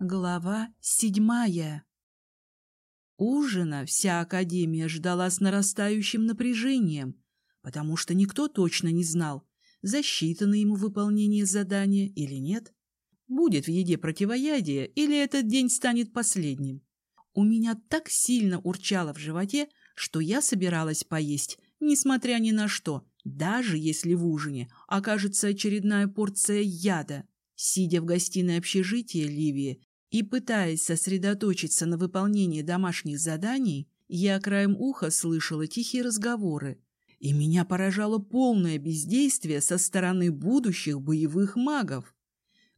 Глава седьмая Ужина вся Академия ждала с нарастающим напряжением, потому что никто точно не знал, засчитано ему выполнение задания или нет, будет в еде противоядие или этот день станет последним. У меня так сильно урчало в животе, что я собиралась поесть, несмотря ни на что, даже если в ужине окажется очередная порция яда. Сидя в гостиной общежития Ливии, и, пытаясь сосредоточиться на выполнении домашних заданий, я краем уха слышала тихие разговоры, и меня поражало полное бездействие со стороны будущих боевых магов.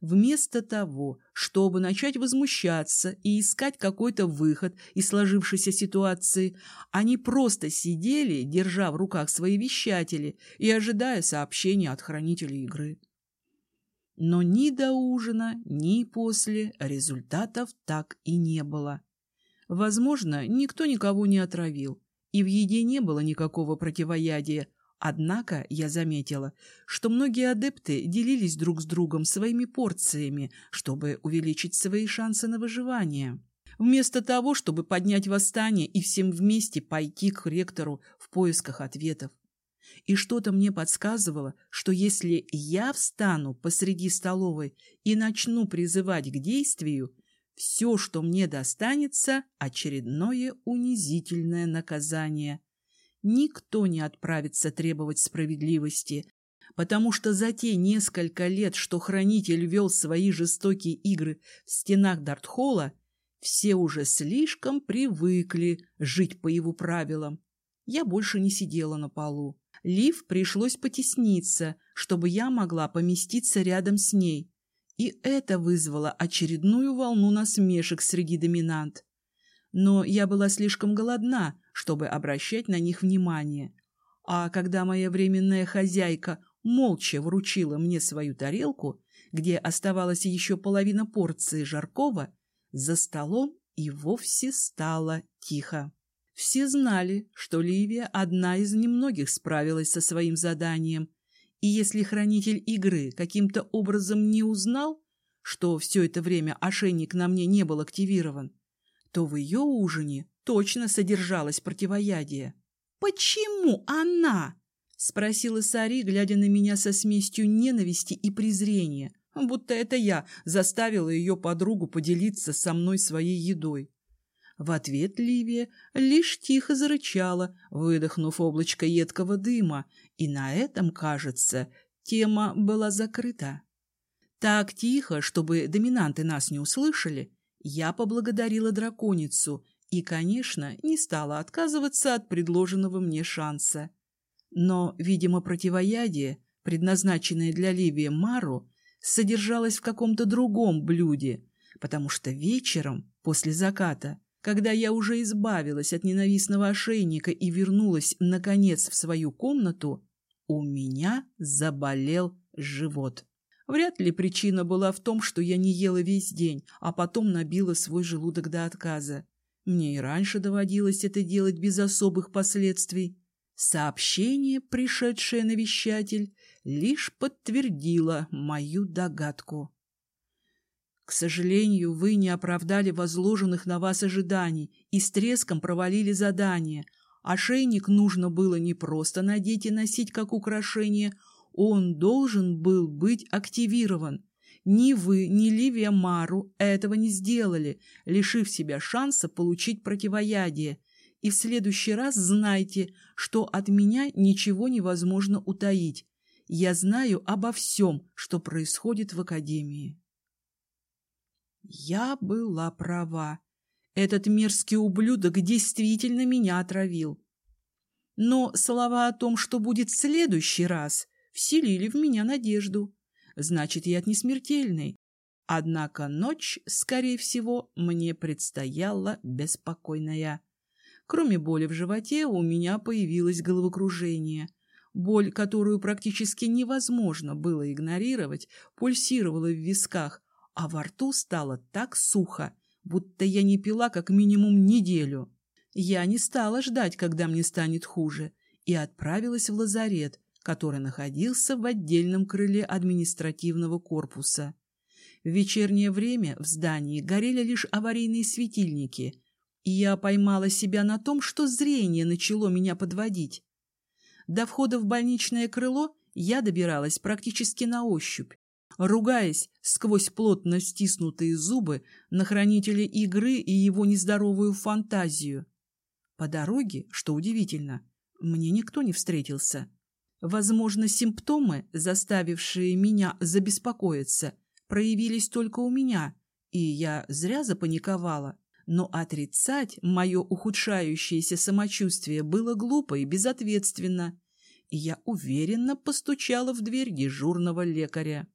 Вместо того, чтобы начать возмущаться и искать какой-то выход из сложившейся ситуации, они просто сидели, держа в руках свои вещатели и ожидая сообщения от хранителей игры. Но ни до ужина, ни после результатов так и не было. Возможно, никто никого не отравил, и в еде не было никакого противоядия, Однако я заметила, что многие адепты делились друг с другом своими порциями, чтобы увеличить свои шансы на выживание. Вместо того, чтобы поднять восстание и всем вместе пойти к ректору в поисках ответов. И что-то мне подсказывало, что если я встану посреди столовой и начну призывать к действию, все, что мне достанется, очередное унизительное наказание. Никто не отправится требовать справедливости, потому что за те несколько лет, что хранитель вел свои жестокие игры в стенах Дартхола, все уже слишком привыкли жить по его правилам. Я больше не сидела на полу. Лив пришлось потесниться, чтобы я могла поместиться рядом с ней. И это вызвало очередную волну насмешек среди доминант. Но я была слишком голодна, чтобы обращать на них внимание. А когда моя временная хозяйка молча вручила мне свою тарелку, где оставалась еще половина порции жаркого, за столом и вовсе стало тихо. Все знали, что Ливия одна из немногих справилась со своим заданием, и если хранитель игры каким-то образом не узнал, что все это время ошейник на мне не был активирован, то в ее ужине точно содержалось противоядие. «Почему она?» — спросила Сари, глядя на меня со смесью ненависти и презрения, будто это я заставила ее подругу поделиться со мной своей едой. В ответ Ливия лишь тихо зарычала, выдохнув облачко едкого дыма, и на этом, кажется, тема была закрыта. Так тихо, чтобы доминанты нас не услышали, я поблагодарила драконицу и, конечно, не стала отказываться от предложенного мне шанса. Но, видимо, противоядие, предназначенное для Ливии Мару, содержалось в каком-то другом блюде, потому что вечером, после заката, когда я уже избавилась от ненавистного ошейника и вернулась, наконец, в свою комнату, у меня заболел живот. Вряд ли причина была в том, что я не ела весь день, а потом набила свой желудок до отказа. Мне и раньше доводилось это делать без особых последствий. Сообщение, пришедшее навещатель, лишь подтвердило мою догадку. К сожалению, вы не оправдали возложенных на вас ожиданий и с треском провалили задание. Ошейник нужно было не просто надеть и носить как украшение, он должен был быть активирован. Ни вы, ни Ливия Мару этого не сделали, лишив себя шанса получить противоядие. И в следующий раз знайте, что от меня ничего невозможно утаить. Я знаю обо всем, что происходит в Академии. Я была права. Этот мерзкий ублюдок действительно меня отравил. Но слова о том, что будет в следующий раз, вселили в меня надежду. Значит, я не смертельный. Однако ночь, скорее всего, мне предстояла беспокойная. Кроме боли в животе, у меня появилось головокружение. Боль, которую практически невозможно было игнорировать, пульсировала в висках, а во рту стало так сухо, будто я не пила как минимум неделю. Я не стала ждать, когда мне станет хуже, и отправилась в лазарет, который находился в отдельном крыле административного корпуса. В вечернее время в здании горели лишь аварийные светильники, и я поймала себя на том, что зрение начало меня подводить. До входа в больничное крыло я добиралась практически на ощупь, ругаясь сквозь плотно стиснутые зубы на хранителя игры и его нездоровую фантазию. По дороге, что удивительно, мне никто не встретился. Возможно, симптомы, заставившие меня забеспокоиться, проявились только у меня, и я зря запаниковала. Но отрицать мое ухудшающееся самочувствие было глупо и безответственно, и я уверенно постучала в дверь дежурного лекаря.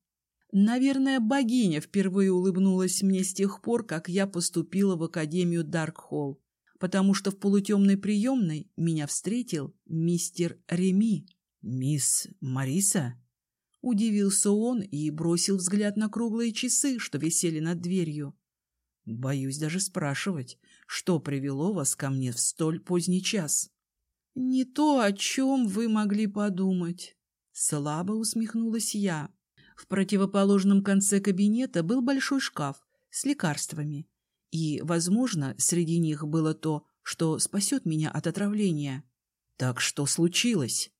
Наверное, богиня впервые улыбнулась мне с тех пор, как я поступила в Академию Даркхолл, потому что в полутемной приемной меня встретил мистер Реми. «Мисс Мариса?» Удивился он и бросил взгляд на круглые часы, что висели над дверью. «Боюсь даже спрашивать, что привело вас ко мне в столь поздний час?» «Не то, о чем вы могли подумать», — слабо усмехнулась я. В противоположном конце кабинета был большой шкаф с лекарствами, и, возможно, среди них было то, что спасет меня от отравления. «Так что случилось?»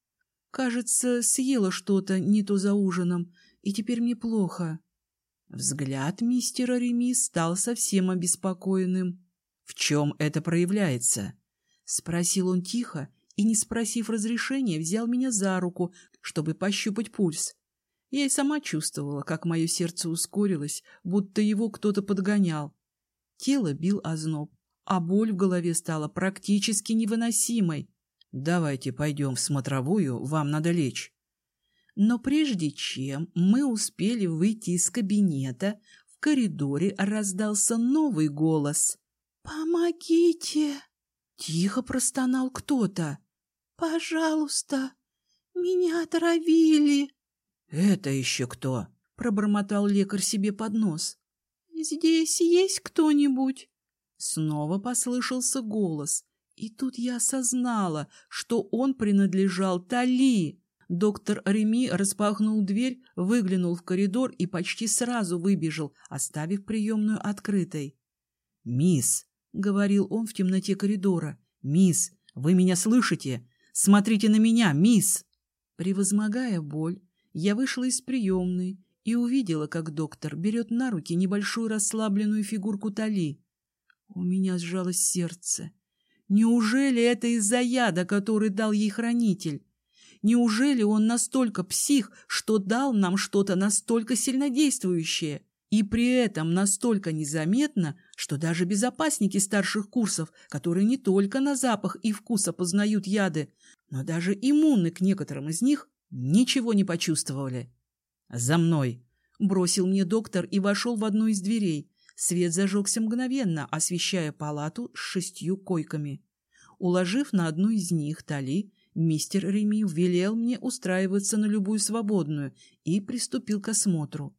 Кажется, съела что-то не то за ужином, и теперь мне плохо. Взгляд мистера Реми стал совсем обеспокоенным. — В чем это проявляется? — спросил он тихо и, не спросив разрешения, взял меня за руку, чтобы пощупать пульс. Я и сама чувствовала, как мое сердце ускорилось, будто его кто-то подгонял. Тело бил озноб, а боль в голове стала практически невыносимой. Давайте пойдем в смотровую, вам надо лечь. Но прежде чем мы успели выйти из кабинета, в коридоре раздался новый голос. «Помогите!» Тихо простонал кто-то. «Пожалуйста, меня отравили!» «Это еще кто?» — пробормотал лекарь себе под нос. «Здесь есть кто-нибудь?» Снова послышался голос, и тут я осознала, что он принадлежал Тали. Доктор Реми распахнул дверь, выглянул в коридор и почти сразу выбежал, оставив приемную открытой. «Мисс», — говорил он в темноте коридора, — «мисс, вы меня слышите? Смотрите на меня, мисс!» Превозмогая боль, я вышла из приемной и увидела, как доктор берет на руки небольшую расслабленную фигурку Тали. У меня сжалось сердце. Неужели это из-за яда, который дал ей хранитель? Неужели он настолько псих, что дал нам что-то настолько сильнодействующее? И при этом настолько незаметно, что даже безопасники старших курсов, которые не только на запах и вкус опознают яды, но даже иммунны к некоторым из них, ничего не почувствовали. «За мной!» — бросил мне доктор и вошел в одну из дверей, Свет зажегся мгновенно, освещая палату с шестью койками. Уложив на одну из них Тали, мистер Реми велел мне устраиваться на любую свободную и приступил к осмотру.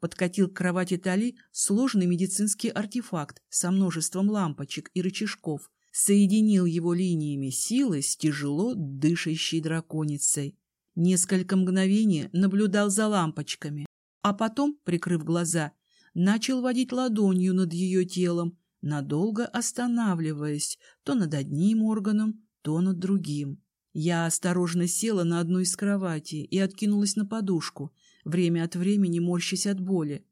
Подкатил к кровати Тали сложный медицинский артефакт со множеством лампочек и рычажков, соединил его линиями силы с тяжело дышащей драконицей. Несколько мгновений наблюдал за лампочками, а потом, прикрыв глаза, начал водить ладонью над ее телом, надолго останавливаясь то над одним органом, то над другим. Я осторожно села на одну из кроватей и откинулась на подушку, время от времени морщась от боли.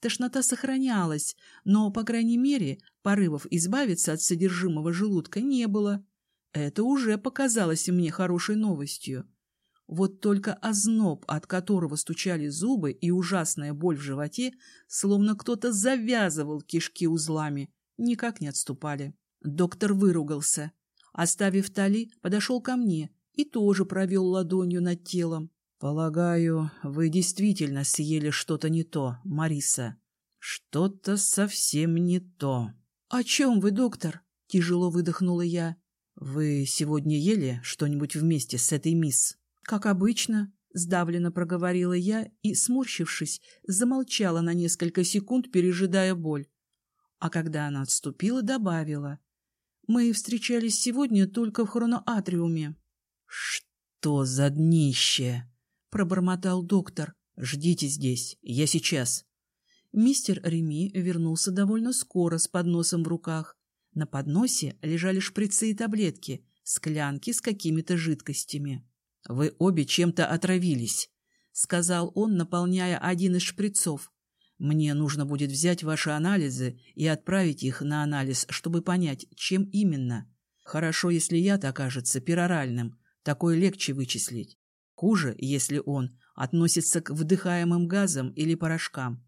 Тошнота сохранялась, но, по крайней мере, порывов избавиться от содержимого желудка не было. Это уже показалось мне хорошей новостью. Вот только озноб, от которого стучали зубы, и ужасная боль в животе, словно кто-то завязывал кишки узлами, никак не отступали. Доктор выругался. Оставив Тали, подошел ко мне и тоже провел ладонью над телом. «Полагаю, вы действительно съели что-то не то, Мариса. Что-то совсем не то». «О чем вы, доктор?» — тяжело выдохнула я. «Вы сегодня ели что-нибудь вместе с этой мисс?» «Как обычно», — сдавленно проговорила я и, сморщившись, замолчала на несколько секунд, пережидая боль. А когда она отступила, добавила. «Мы встречались сегодня только в хроноатриуме». «Что за днище?» — пробормотал доктор. «Ждите здесь, я сейчас». Мистер Реми вернулся довольно скоро с подносом в руках. На подносе лежали шприцы и таблетки, склянки с какими-то жидкостями. — Вы обе чем-то отравились, — сказал он, наполняя один из шприцов. — Мне нужно будет взять ваши анализы и отправить их на анализ, чтобы понять, чем именно. Хорошо, если яд окажется пероральным, такое легче вычислить. Хуже, если он относится к вдыхаемым газам или порошкам.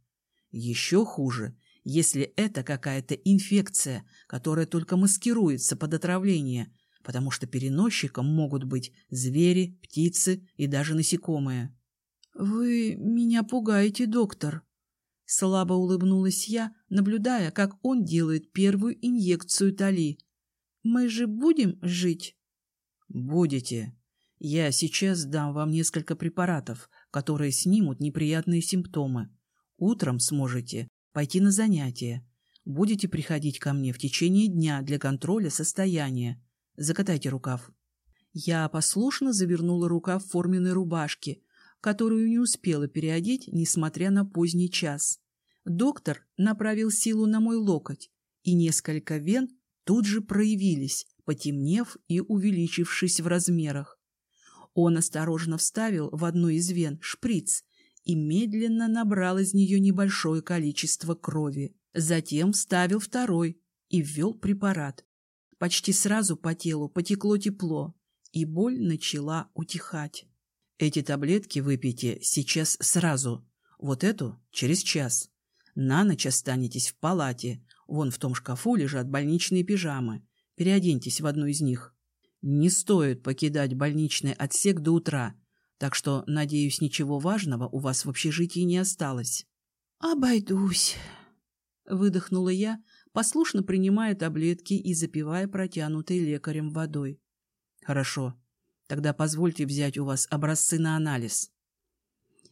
Еще хуже, если это какая-то инфекция, которая только маскируется под отравление, потому что переносчиком могут быть звери, птицы и даже насекомые. — Вы меня пугаете, доктор. Слабо улыбнулась я, наблюдая, как он делает первую инъекцию Тали. — Мы же будем жить? — Будете. Я сейчас дам вам несколько препаратов, которые снимут неприятные симптомы. Утром сможете пойти на занятия. Будете приходить ко мне в течение дня для контроля состояния. Закатайте рукав. Я послушно завернула рукав в форменной рубашки, которую не успела переодеть, несмотря на поздний час. Доктор направил силу на мой локоть, и несколько вен тут же проявились, потемнев и увеличившись в размерах. Он осторожно вставил в одну из вен шприц и медленно набрал из нее небольшое количество крови. Затем вставил второй и ввел препарат. Почти сразу по телу потекло тепло, и боль начала утихать. Эти таблетки выпейте сейчас сразу, вот эту через час. На ночь останетесь в палате, вон в том шкафу лежат больничные пижамы. Переоденьтесь в одну из них. Не стоит покидать больничный отсек до утра, так что, надеюсь, ничего важного у вас в общежитии не осталось. — Обойдусь, — выдохнула я, послушно принимая таблетки и запивая протянутой лекарем водой. — Хорошо. Тогда позвольте взять у вас образцы на анализ.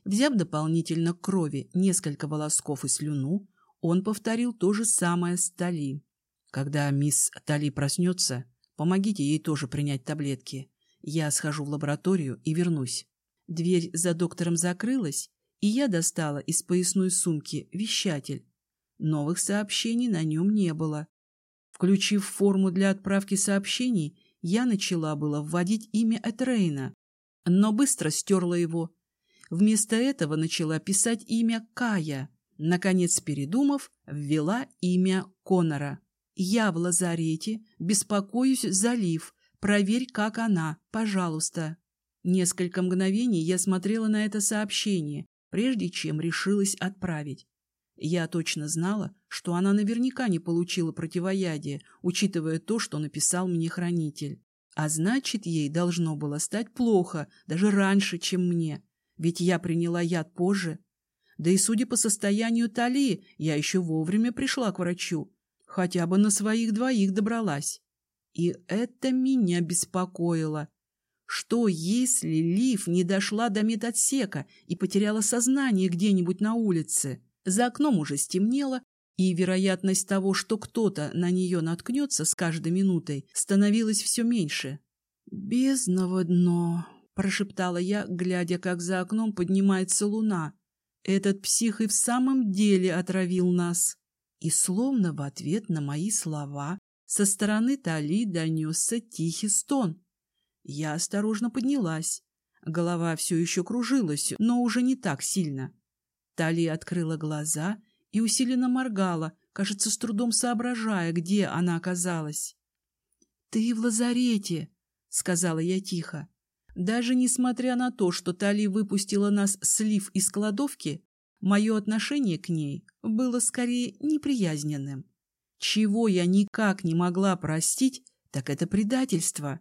Взяв дополнительно крови несколько волосков и слюну, он повторил то же самое с Тали. Когда мисс Тали проснется, помогите ей тоже принять таблетки. Я схожу в лабораторию и вернусь. Дверь за доктором закрылась, и я достала из поясной сумки вещатель. Новых сообщений на нем не было. Включив форму для отправки сообщений, я начала было вводить имя Этрейна, но быстро стерла его. Вместо этого начала писать имя Кая. Наконец, передумав, ввела имя Конора. «Я в лазарете, беспокоюсь за Лив. Проверь, как она, пожалуйста». Несколько мгновений я смотрела на это сообщение, прежде чем решилась отправить. Я точно знала, что она наверняка не получила противоядие, учитывая то, что написал мне хранитель. А значит, ей должно было стать плохо, даже раньше, чем мне. Ведь я приняла яд позже. Да и судя по состоянию Талии, я еще вовремя пришла к врачу. Хотя бы на своих двоих добралась. И это меня беспокоило. Что, если Лив не дошла до медотсека и потеряла сознание где-нибудь на улице? За окном уже стемнело, и вероятность того, что кто-то на нее наткнется с каждой минутой, становилась все меньше. «Бездново дно», — прошептала я, глядя, как за окном поднимается луна. «Этот псих и в самом деле отравил нас». И словно в ответ на мои слова со стороны Тали донесся тихий стон. Я осторожно поднялась. Голова все еще кружилась, но уже не так сильно. Талия открыла глаза и усиленно моргала, кажется, с трудом соображая, где она оказалась. — Ты в лазарете, — сказала я тихо. Даже несмотря на то, что Тали выпустила нас слив из кладовки, мое отношение к ней было скорее неприязненным. Чего я никак не могла простить, так это предательство.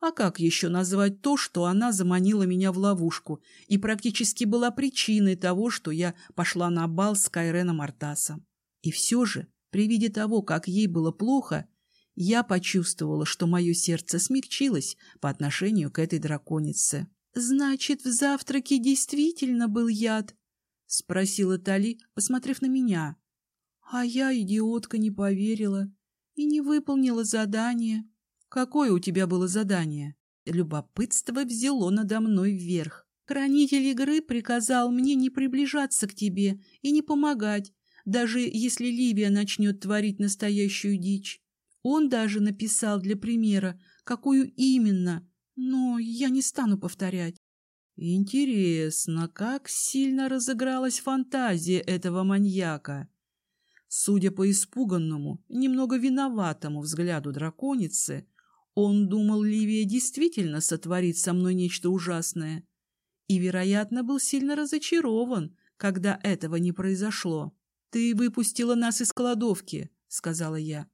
А как еще назвать то, что она заманила меня в ловушку и практически была причиной того, что я пошла на бал с Кайреном Артасом? И все же, при виде того, как ей было плохо, я почувствовала, что мое сердце смягчилось по отношению к этой драконице. «Значит, в завтраке действительно был яд?» — спросила Тали, посмотрев на меня. А я, идиотка, не поверила и не выполнила задание. Какое у тебя было задание? Любопытство взяло надо мной вверх. Хранитель игры приказал мне не приближаться к тебе и не помогать, даже если Ливия начнет творить настоящую дичь. Он даже написал для примера, какую именно, но я не стану повторять. Интересно, как сильно разыгралась фантазия этого маньяка. Судя по испуганному, немного виноватому взгляду драконицы, он думал, Ливия действительно сотворит со мной нечто ужасное. И, вероятно, был сильно разочарован, когда этого не произошло. «Ты выпустила нас из кладовки», — сказала я.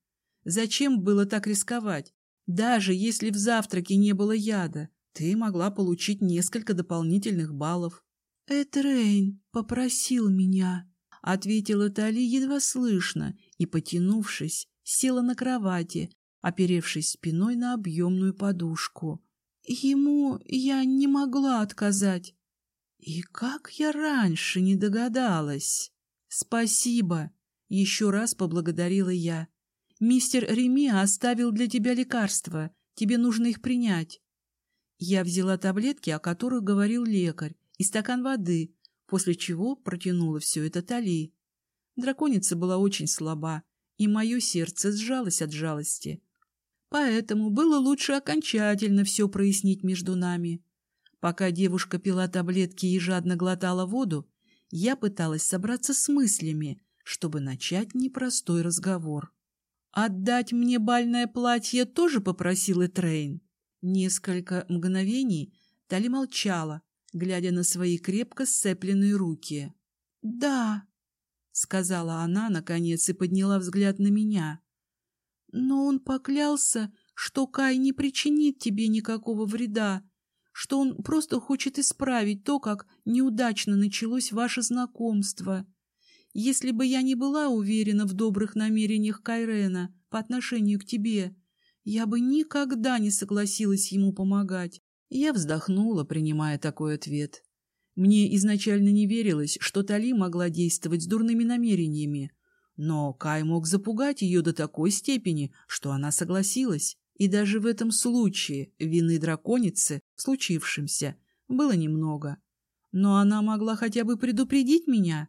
«Зачем было так рисковать? Даже если в завтраке не было яда, ты могла получить несколько дополнительных баллов». «Этрейн попросил меня», — ответила Тали едва слышно и, потянувшись, села на кровати, оперевшись спиной на объемную подушку. Ему я не могла отказать. И как я раньше не догадалась. Спасибо, еще раз поблагодарила я. Мистер Реми оставил для тебя лекарства, тебе нужно их принять. Я взяла таблетки, о которых говорил лекарь, и стакан воды, после чего протянула все это Тали. Драконица была очень слаба, и мое сердце сжалось от жалости. Поэтому было лучше окончательно все прояснить между нами. Пока девушка пила таблетки и жадно глотала воду, я пыталась собраться с мыслями, чтобы начать непростой разговор. «Отдать мне бальное платье тоже попросил Трейн?» Несколько мгновений Тали молчала, глядя на свои крепко сцепленные руки. «Да», — сказала она, наконец, и подняла взгляд на меня. Но он поклялся, что Кай не причинит тебе никакого вреда, что он просто хочет исправить то, как неудачно началось ваше знакомство. Если бы я не была уверена в добрых намерениях Кайрена по отношению к тебе, я бы никогда не согласилась ему помогать. Я вздохнула, принимая такой ответ. Мне изначально не верилось, что Тали могла действовать с дурными намерениями, но Кай мог запугать ее до такой степени, что она согласилась. И даже в этом случае вины драконицы в случившемся было немного. Но она могла хотя бы предупредить меня.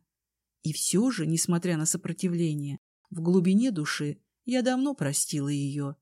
И все же, несмотря на сопротивление, в глубине души я давно простила ее.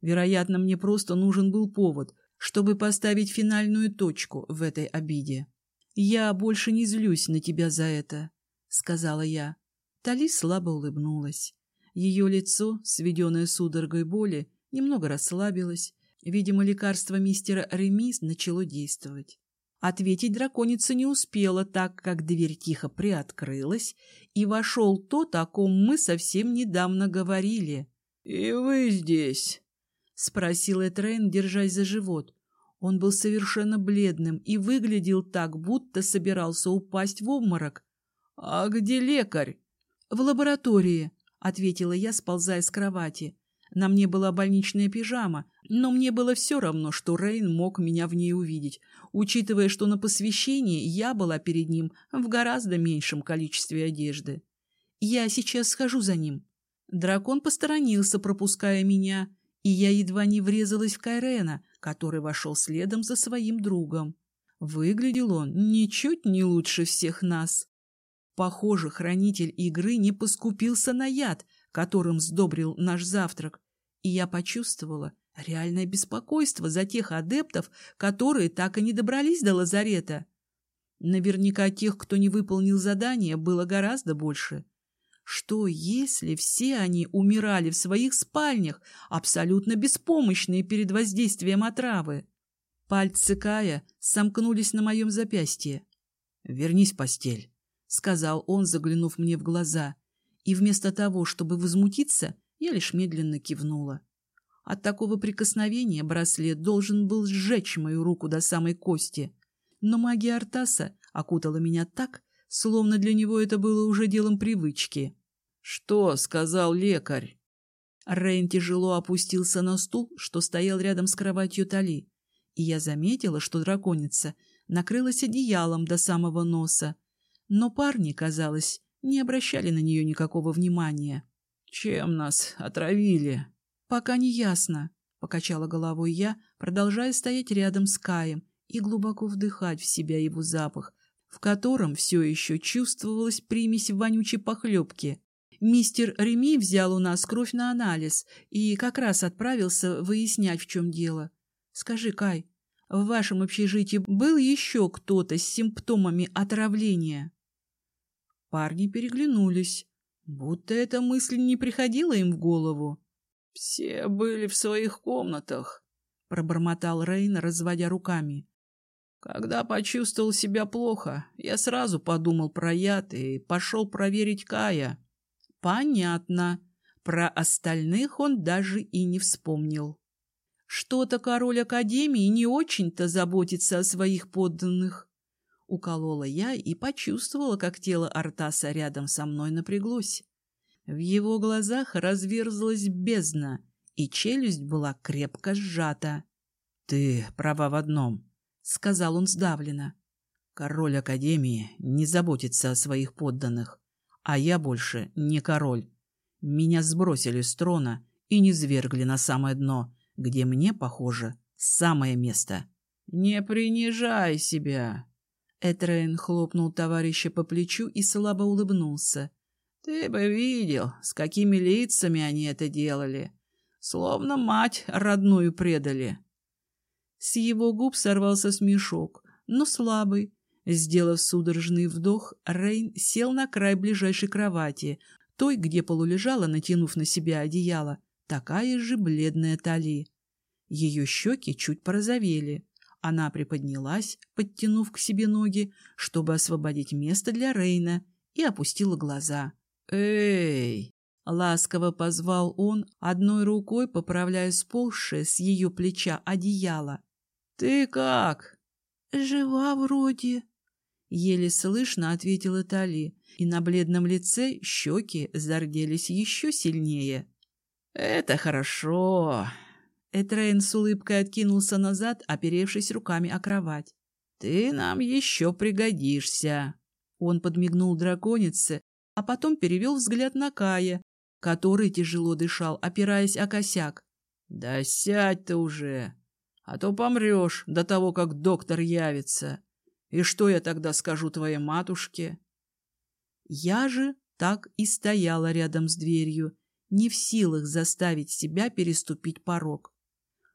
Вероятно, мне просто нужен был повод, чтобы поставить финальную точку в этой обиде. «Я больше не злюсь на тебя за это», — сказала я. Тали слабо улыбнулась. Ее лицо, сведенное судорогой боли, немного расслабилось. Видимо, лекарство мистера Ремис начало действовать. Ответить драконица не успела, так как дверь тихо приоткрылась, и вошел тот, о ком мы совсем недавно говорили. — И вы здесь? — спросил Этрейн, держась за живот. Он был совершенно бледным и выглядел так, будто собирался упасть в обморок. — А где лекарь? «В лаборатории», — ответила я, сползая с кровати. На мне была больничная пижама, но мне было все равно, что Рейн мог меня в ней увидеть, учитывая, что на посвящении я была перед ним в гораздо меньшем количестве одежды. «Я сейчас схожу за ним». Дракон посторонился, пропуская меня, и я едва не врезалась в Кайрена, который вошел следом за своим другом. Выглядел он ничуть не лучше всех нас. Похоже, хранитель игры не поскупился на яд, которым сдобрил наш завтрак, и я почувствовала реальное беспокойство за тех адептов, которые так и не добрались до лазарета. Наверняка тех, кто не выполнил задание, было гораздо больше. Что, если все они умирали в своих спальнях, абсолютно беспомощные перед воздействием отравы? Пальцы Кая сомкнулись на моем запястье. «Вернись в постель». — сказал он, заглянув мне в глаза. И вместо того, чтобы возмутиться, я лишь медленно кивнула. От такого прикосновения браслет должен был сжечь мою руку до самой кости. Но магия Артаса окутала меня так, словно для него это было уже делом привычки. «Что?» — сказал лекарь. Рейн тяжело опустился на стул, что стоял рядом с кроватью Тали, и я заметила, что драконица накрылась одеялом до самого носа, но парни, казалось, не обращали на нее никакого внимания. «Чем нас отравили?» «Пока не ясно», — покачала головой я, продолжая стоять рядом с Каем и глубоко вдыхать в себя его запах, в котором все еще чувствовалась примесь вонючей похлебки. Мистер Реми взял у нас кровь на анализ и как раз отправился выяснять, в чем дело. Скажи, Кай, в вашем общежитии был еще кто-то с симптомами отравления? Парни переглянулись, будто эта мысль не приходила им в голову. «Все были в своих комнатах», — пробормотал Рейн, разводя руками. «Когда почувствовал себя плохо, я сразу подумал про яд и пошел проверить Кая». «Понятно. Про остальных он даже и не вспомнил». Что-то король Академии не очень-то заботится о своих подданных. Уколола я и почувствовала, как тело Артаса рядом со мной напряглось. В его глазах разверзлась бездна, и челюсть была крепко сжата. — Ты права в одном, — сказал он сдавленно. — Король Академии не заботится о своих подданных, а я больше не король. Меня сбросили с трона и низвергли на самое дно, где мне, похоже, самое место. — Не принижай себя, Этрейн хлопнул товарища по плечу и слабо улыбнулся. «Ты бы видел, с какими лицами они это делали. Словно мать родную предали». С его губ сорвался смешок, но слабый. Сделав судорожный вдох, Рейн сел на край ближайшей кровати, той, где полулежала, натянув на себя одеяло, такая же бледная Тали. Ее щеки чуть порозовели. Она приподнялась, подтянув к себе ноги, чтобы освободить место для Рейна, и опустила глаза. «Эй!» — ласково позвал он, одной рукой поправляя сползшее с ее плеча одеяло. «Ты как?» «Жива вроде», — еле слышно ответила Тали, и на бледном лице щеки зарделись еще сильнее. «Это хорошо», Этрейн с улыбкой откинулся назад, оперевшись руками о кровать. «Ты нам еще пригодишься!» Он подмигнул драконице, а потом перевел взгляд на Кая, который тяжело дышал, опираясь о косяк. «Да сядь ты уже, а то помрешь до того, как доктор явится. И что я тогда скажу твоей матушке?» Я же так и стояла рядом с дверью, не в силах заставить себя переступить порог.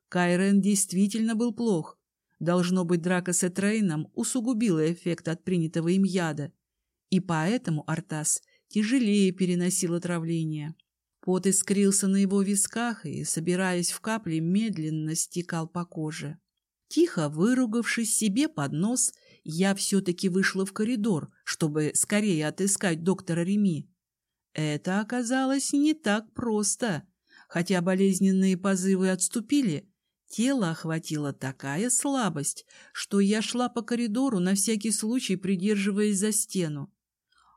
Кайрен действительно был плох. Должно быть, драка с Этрейном усугубила эффект от принятого им яда. И поэтому Артас тяжелее переносил отравление. Пот искрился на его висках и, собираясь в капли, медленно стекал по коже. Тихо выругавшись себе под нос, я все-таки вышла в коридор, чтобы скорее отыскать доктора Реми. Это оказалось не так просто. Хотя болезненные позывы отступили, Тело охватила такая слабость, что я шла по коридору, на всякий случай придерживаясь за стену.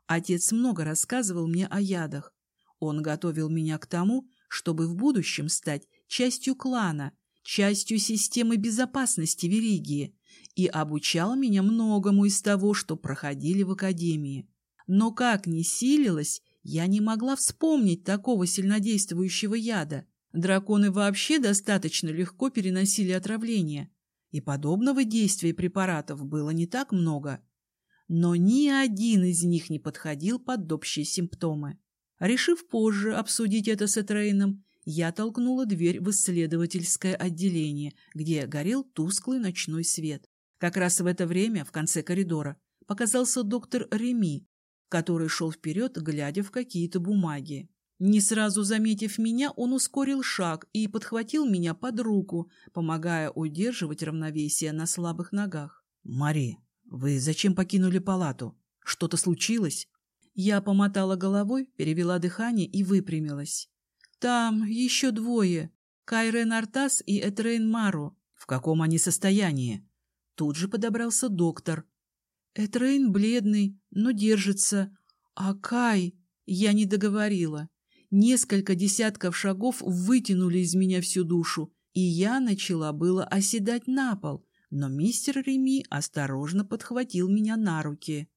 Отец много рассказывал мне о ядах. Он готовил меня к тому, чтобы в будущем стать частью клана, частью системы безопасности Веригии, и обучал меня многому из того, что проходили в академии. Но как ни силилась, я не могла вспомнить такого сильнодействующего яда — Драконы вообще достаточно легко переносили отравление, и подобного действия препаратов было не так много. Но ни один из них не подходил под общие симптомы. Решив позже обсудить это с Этрейном, я толкнула дверь в исследовательское отделение, где горел тусклый ночной свет. Как раз в это время в конце коридора показался доктор Реми, который шел вперед, глядя в какие-то бумаги. Не сразу заметив меня, он ускорил шаг и подхватил меня под руку, помогая удерживать равновесие на слабых ногах. «Мари, вы зачем покинули палату? Что-то случилось?» Я помотала головой, перевела дыхание и выпрямилась. «Там еще двое. Кайрен Артас и Этрейн Мару. В каком они состоянии?» Тут же подобрался доктор. Этрейн бледный, но держится. А Кай... Я не договорила. Несколько десятков шагов вытянули из меня всю душу, и я начала было оседать на пол, но мистер Реми осторожно подхватил меня на руки.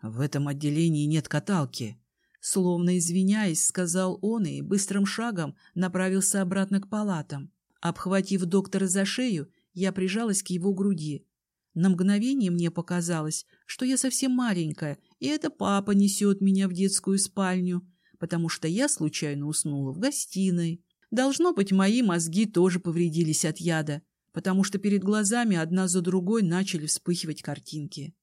«В этом отделении нет каталки», — словно извиняясь, сказал он и быстрым шагом направился обратно к палатам. Обхватив доктора за шею, я прижалась к его груди. На мгновение мне показалось, что я совсем маленькая, и это папа несет меня в детскую спальню — потому что я случайно уснула в гостиной. Должно быть, мои мозги тоже повредились от яда, потому что перед глазами одна за другой начали вспыхивать картинки.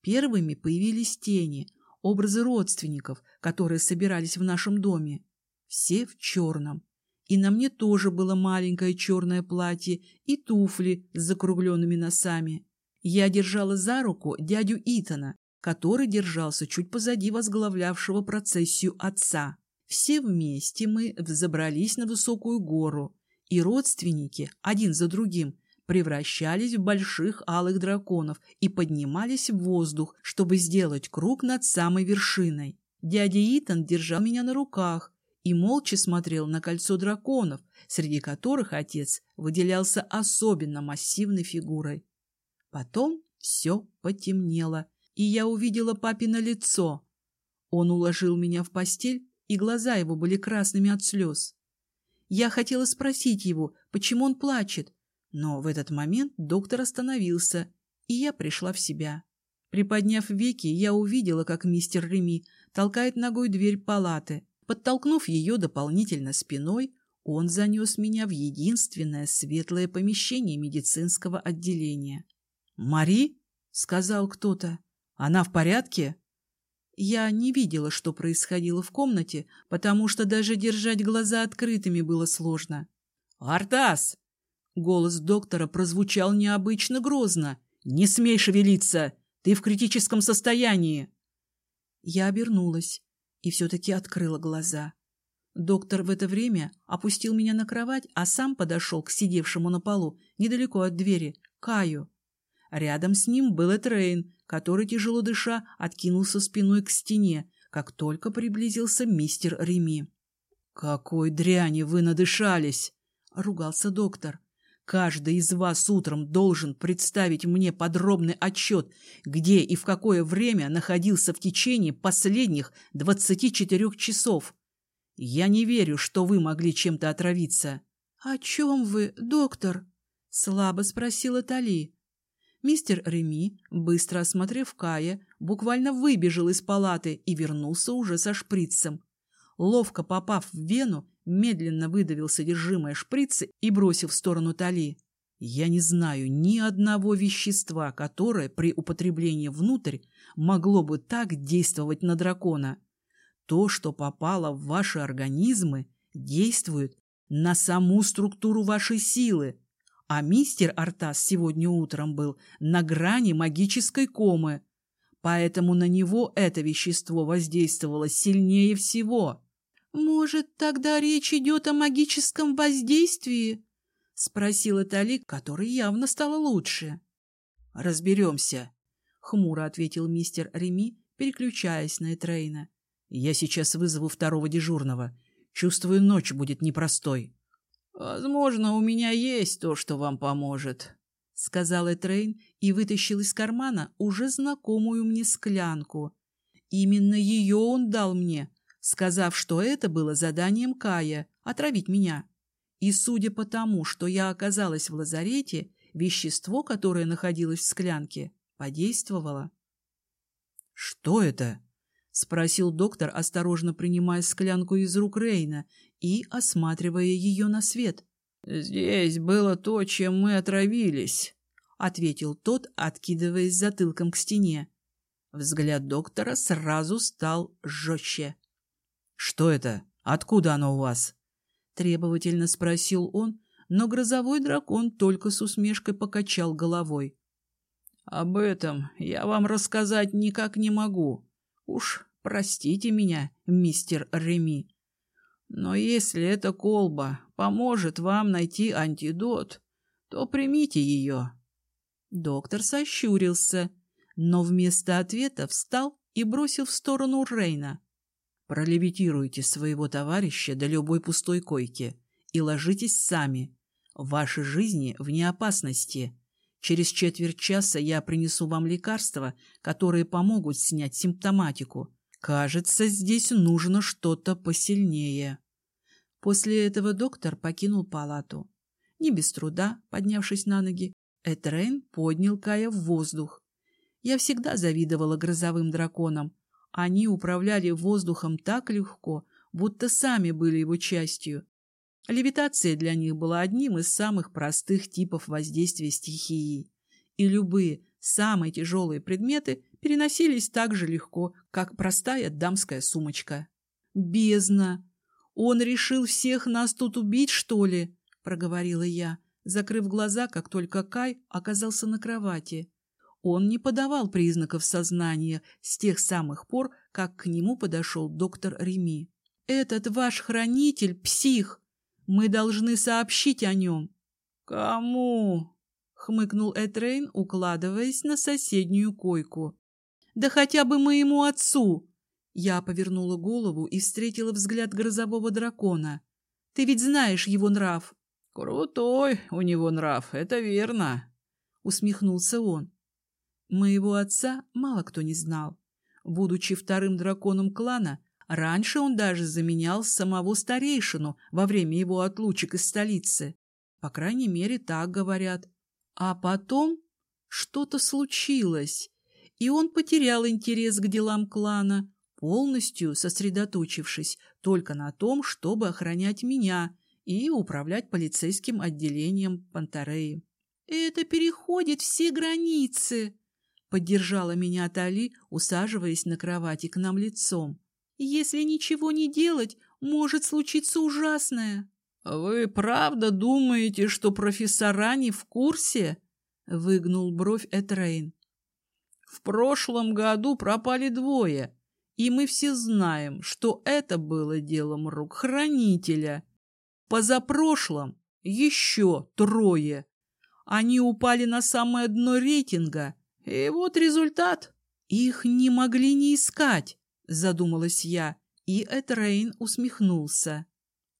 Первыми появились тени, образы родственников, которые собирались в нашем доме. Все в черном. И на мне тоже было маленькое черное платье и туфли с закругленными носами. Я держала за руку дядю Итана, который держался чуть позади возглавлявшего процессию отца. Все вместе мы взобрались на высокую гору, и родственники, один за другим, превращались в больших алых драконов и поднимались в воздух, чтобы сделать круг над самой вершиной. Дядя Итан держал меня на руках и молча смотрел на кольцо драконов, среди которых отец выделялся особенно массивной фигурой. Потом все потемнело, и я увидела папино лицо. Он уложил меня в постель, и глаза его были красными от слез. Я хотела спросить его, почему он плачет, но в этот момент доктор остановился, и я пришла в себя. Приподняв веки, я увидела, как мистер Реми толкает ногой дверь палаты. Подтолкнув ее дополнительно спиной, он занес меня в единственное светлое помещение медицинского отделения. «Мари?» — сказал кто-то. «Она в порядке?» Я не видела, что происходило в комнате, потому что даже держать глаза открытыми было сложно. «Артас!» Голос доктора прозвучал необычно грозно. «Не смей шевелиться! Ты в критическом состоянии!» Я обернулась и все-таки открыла глаза. Доктор в это время опустил меня на кровать, а сам подошел к сидевшему на полу, недалеко от двери, Каю. Рядом с ним был Этрейн, который, тяжело дыша, откинулся спиной к стене, как только приблизился мистер Реми. «Какой дряни вы надышались!» — ругался доктор. Каждый из вас утром должен представить мне подробный отчет, где и в какое время находился в течение последних 24 часов. Я не верю, что вы могли чем-то отравиться. — О чем вы, доктор? — слабо спросила Тали. Мистер Реми, быстро осмотрев Кая, буквально выбежал из палаты и вернулся уже со шприцем. Ловко попав в вену, медленно выдавил содержимое шприца и бросил в сторону Тали. Я не знаю ни одного вещества, которое при употреблении внутрь могло бы так действовать на дракона. То, что попало в ваши организмы, действует на саму структуру вашей силы. А мистер Артас сегодня утром был на грани магической комы, поэтому на него это вещество воздействовало сильнее всего. «Может, тогда речь идет о магическом воздействии?» — спросила Тали, которой явно стало лучше. «Разберемся», — хмуро ответил мистер Реми, переключаясь на Этрейна. «Я сейчас вызову второго дежурного. Чувствую, ночь будет непростой». «Возможно, у меня есть то, что вам поможет», — сказал Этрейн и вытащил из кармана уже знакомую мне склянку. Именно ее он дал мне, сказав, что это было заданием Кая — отравить меня. И судя по тому, что я оказалась в лазарете, вещество, которое находилось в склянке, подействовало. — Что это? — спросил доктор, осторожно принимая склянку из рук Рейна и осматривая ее на свет. — Здесь было то, чем мы отравились, — ответил тот, откидываясь затылком к стене. Взгляд доктора сразу стал жестче. «Что это? Откуда оно у вас?» Требовательно спросил он, но грозовой дракон только с усмешкой покачал головой. «Об этом я вам рассказать никак не могу. Уж простите меня, мистер Реми. Но если эта колба поможет вам найти антидот, то примите ее». Доктор сощурился, но вместо ответа встал и бросил в сторону Рейна. Пролевитируйте своего товарища до любой пустой койки и ложитесь сами. Ваши жизни вне опасности. Через четверть часа я принесу вам лекарства, которые помогут снять симптоматику. Кажется, здесь нужно что-то посильнее. После этого доктор покинул палату. Не без труда, поднявшись на ноги, Этрейн поднял Кая в воздух. Я всегда завидовала грозовым драконам, Они управляли воздухом так легко, будто сами были его частью. Левитация для них была одним из самых простых типов воздействия стихии, и любые самые тяжелые предметы переносились так же легко, как простая дамская сумочка. «Бездна! Он решил всех нас тут убить, что ли?» — проговорила я, закрыв глаза, как только Кай оказался на кровати. Он не подавал признаков сознания с тех самых пор, как к нему подошел доктор Реми. «Этот ваш хранитель — псих! Мы должны сообщить о нем!» «Кому?» — хмыкнул Этрейн, укладываясь на соседнюю койку. «Да хотя бы моему отцу!» Я повернула голову и встретила взгляд грозового дракона. «Ты ведь знаешь его нрав!» «Крутой у него нрав, это верно!» — усмехнулся он. Моего отца мало кто не знал. Будучи вторым драконом клана, раньше он даже заменял самого старейшину во время его отлучек из столицы. По крайней мере, так говорят. А потом что-то случилось, и он потерял интерес к делам клана, полностью сосредоточившись только на том, чтобы охранять меня и управлять полицейским отделением Пантареи. «Это переходит все границы!» Поддержала меня Тали, усаживаясь на кровати к нам лицом. «Если ничего не делать, может случиться ужасное». «Вы правда думаете, что профессора не в курсе?» — выгнул бровь Этрейн. «В прошлом году пропали двое, и мы все знаем, что это было делом рук хранителя. Позапрошлом еще трое. Они упали на самое дно рейтинга — и вот результат. Их не могли не искать, задумалась я, и Этрейн усмехнулся.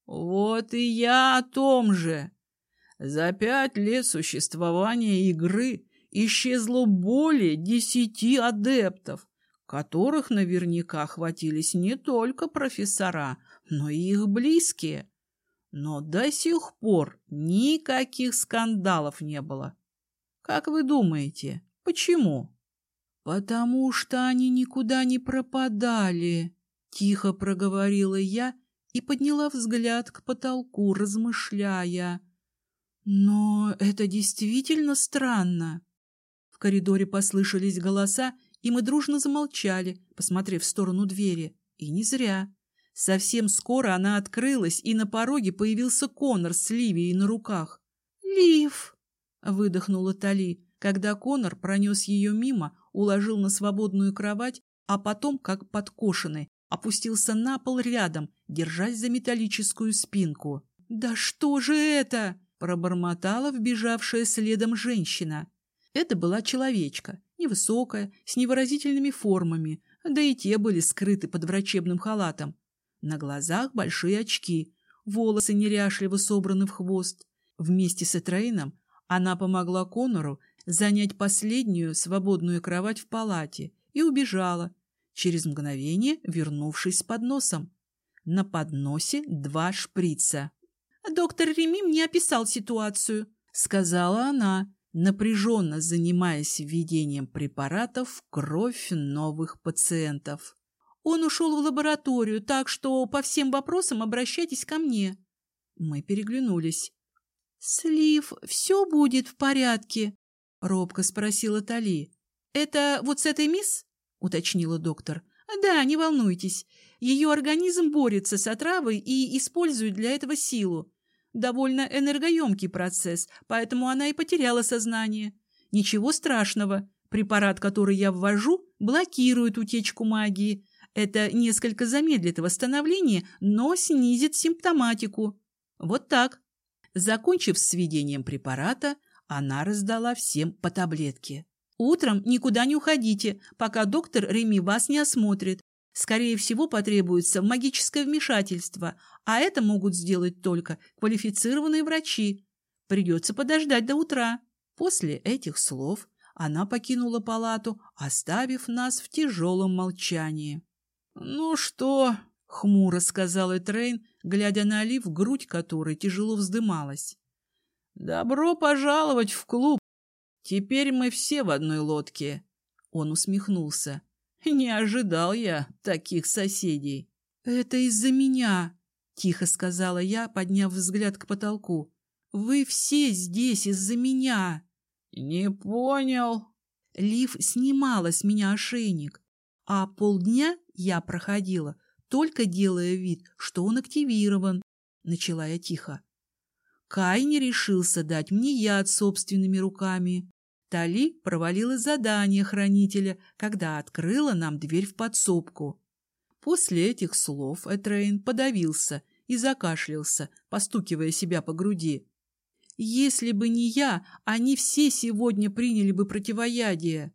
Вот и я о том же. За пять лет существования игры исчезло более десяти адептов, которых наверняка хватились не только профессора, но и их близкие. Но до сих пор никаких скандалов не было. Как вы думаете, Почему? Потому что они никуда не пропадали, тихо проговорила я и подняла взгляд к потолку, размышляя. Но это действительно странно. В коридоре послышались голоса, и мы дружно замолчали, посмотрев в сторону двери. И не зря. Совсем скоро она открылась, и на пороге появился Конор с Ливией на руках. «Лив!» — выдохнула Тали когда Конор пронес ее мимо, уложил на свободную кровать, а потом, как подкошенный, опустился на пол рядом, держась за металлическую спинку. «Да что же это?» – пробормотала вбежавшая следом женщина. Это была человечка, невысокая, с невыразительными формами, да и те были скрыты под врачебным халатом. На глазах большие очки, волосы неряшливо собраны в хвост. Вместе с Этрейном она помогла Конору занять последнюю свободную кровать в палате и убежала, через мгновение вернувшись с подносом. На подносе два шприца. «Доктор Реми мне описал ситуацию», — сказала она, напряженно занимаясь введением препаратов в кровь новых пациентов. «Он ушел в лабораторию, так что по всем вопросам обращайтесь ко мне». Мы переглянулись. «Слив, все будет в порядке?» — робко спросила Тали. «Это вот с этой мисс?» — уточнила доктор. «Да, не волнуйтесь. Ее организм борется с отравой и использует для этого силу. Довольно энергоемкий процесс, поэтому она и потеряла сознание. Ничего страшного. Препарат, который я ввожу, блокирует утечку магии. Это несколько замедлит восстановление, но снизит симптоматику. Вот так». Закончив с введением препарата, она раздала всем по таблетке. «Утром никуда не уходите, пока доктор Реми вас не осмотрит. Скорее всего, потребуется магическое вмешательство, а это могут сделать только квалифицированные врачи. Придется подождать до утра». После этих слов она покинула палату, оставив нас в тяжелом молчании. «Ну что?» — хмуро сказал Этрейн, глядя на Олив, грудь которой тяжело вздымалась. «Добро пожаловать в клуб! Теперь мы все в одной лодке!» Он усмехнулся. Не ожидал я таких соседей. «Это из-за меня», — тихо сказала я, подняв взгляд к потолку. «Вы все здесь из-за меня». «Не понял». Лив снимала с меня ошейник, а полдня я проходила, только делая вид, что он активирован, — начала я тихо. Кай не решился дать мне яд собственными руками. Тали провалила задание хранителя, когда открыла нам дверь в подсобку. После этих слов Этрейн подавился и закашлялся, постукивая себя по груди. Если бы не я, они все сегодня приняли бы противоядие.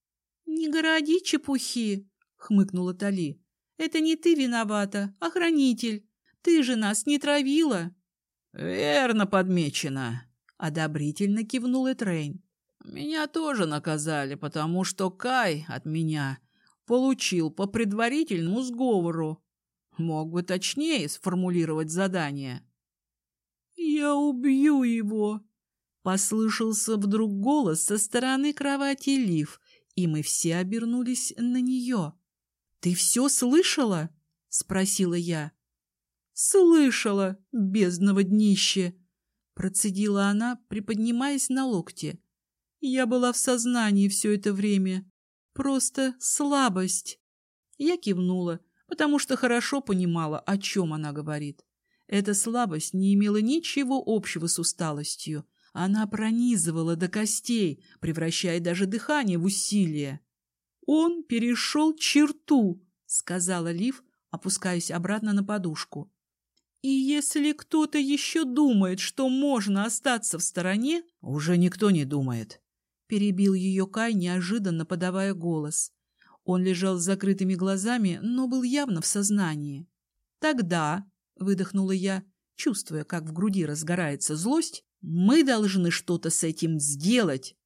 — Не городи чепухи, — хмыкнула Тали. — Это не ты виновата, а хранитель. Ты же нас не травила. — Верно подмечено, — одобрительно кивнул Этрейн. Меня тоже наказали, потому что Кай от меня получил по предварительному сговору. Мог бы точнее сформулировать задание. «Я убью его!» Послышался вдруг голос со стороны кровати Лив, и мы все обернулись на нее. «Ты все слышала?» — спросила я. «Слышала, бездного днище!» — процедила она, приподнимаясь на локте. Я была в сознании все это время. Просто слабость. Я кивнула, потому что хорошо понимала, о чем она говорит. Эта слабость не имела ничего общего с усталостью. Она пронизывала до костей, превращая даже дыхание в усилие. «Он перешел черту», — сказала Лив, опускаясь обратно на подушку. «И если кто-то еще думает, что можно остаться в стороне...» «Уже никто не думает», Перебил ее Кай, неожиданно подавая голос. Он лежал с закрытыми глазами, но был явно в сознании. «Тогда», — выдохнула я, чувствуя, как в груди разгорается злость, «мы должны что-то с этим сделать».